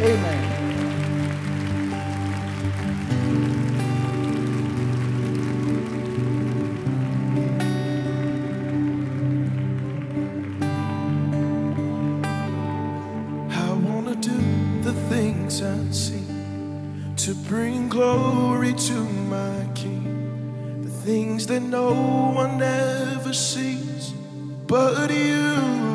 Amen. To bring glory to my King. The things that no one ever sees but you.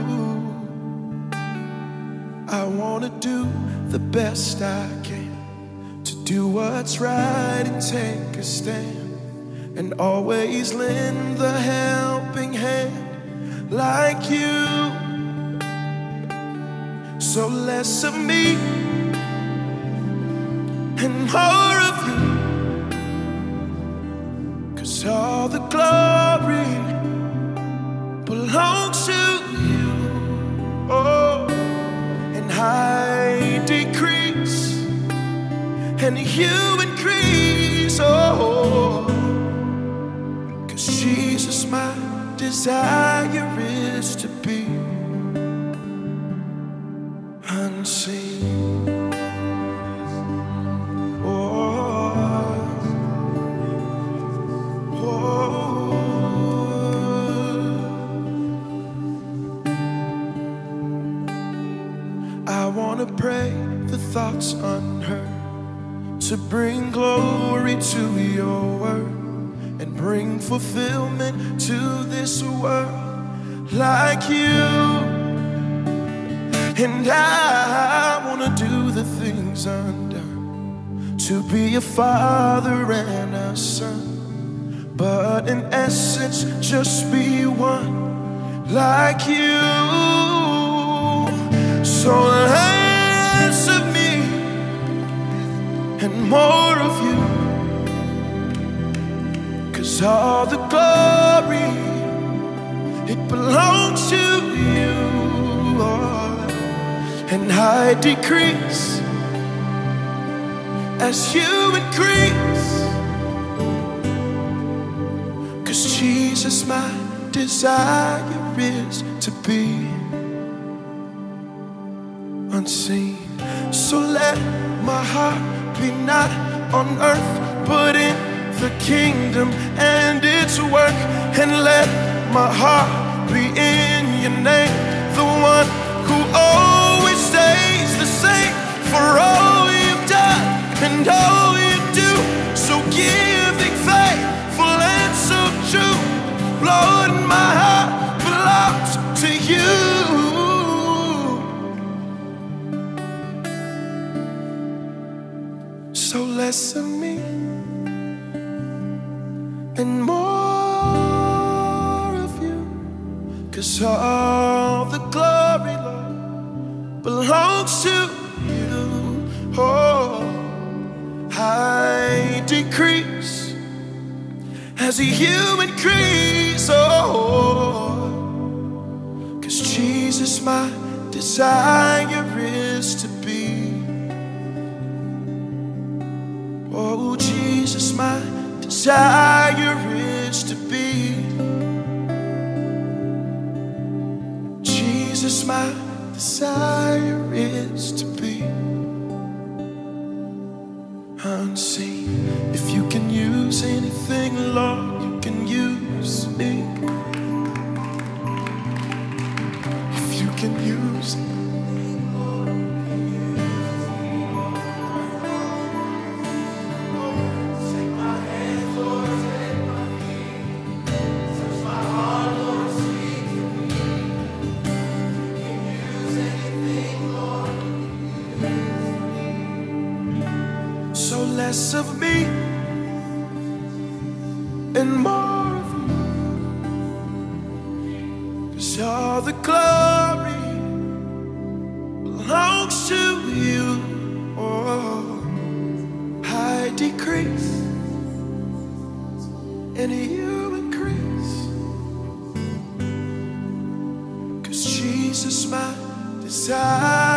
I wanna do the best I can to do what's right and take a stand and always lend the helping hand like you. So less of me and more of you. Cause all the glory belongs to and you increase. Oh, cause Jesus, my desire is to be unseen. Oh, oh. I wanna pray the thoughts unheard to bring glory to your word and bring fulfillment to this world like you. And I wanna do the things undone to be a father and a son, but in essence, just be one like you. So less all the glory it belongs to you. Lord and I decrease as you increase. Cause Jesus, my desire is to be unseen. So let my heart be not on earth, but in the kingdom and its work. And let my heart be in your name, the one who always stays the same for all you've done and all you do. So giving faithful and so true, Lord, my heart belongs to you. So of me and more of you. Cause all the glory, Lord, belongs to you. Oh, I decrease as you increase. Oh, cause Jesus, my desire is to be. Oh, Jesus, my desire is to be. Jesus, my desire is to be unseen. If you can use anything, Lord, you can use me. If you can use less of me and more of you. Cause all the glory belongs to you. Oh, I decrease and you increase. Cause Jesus, my desire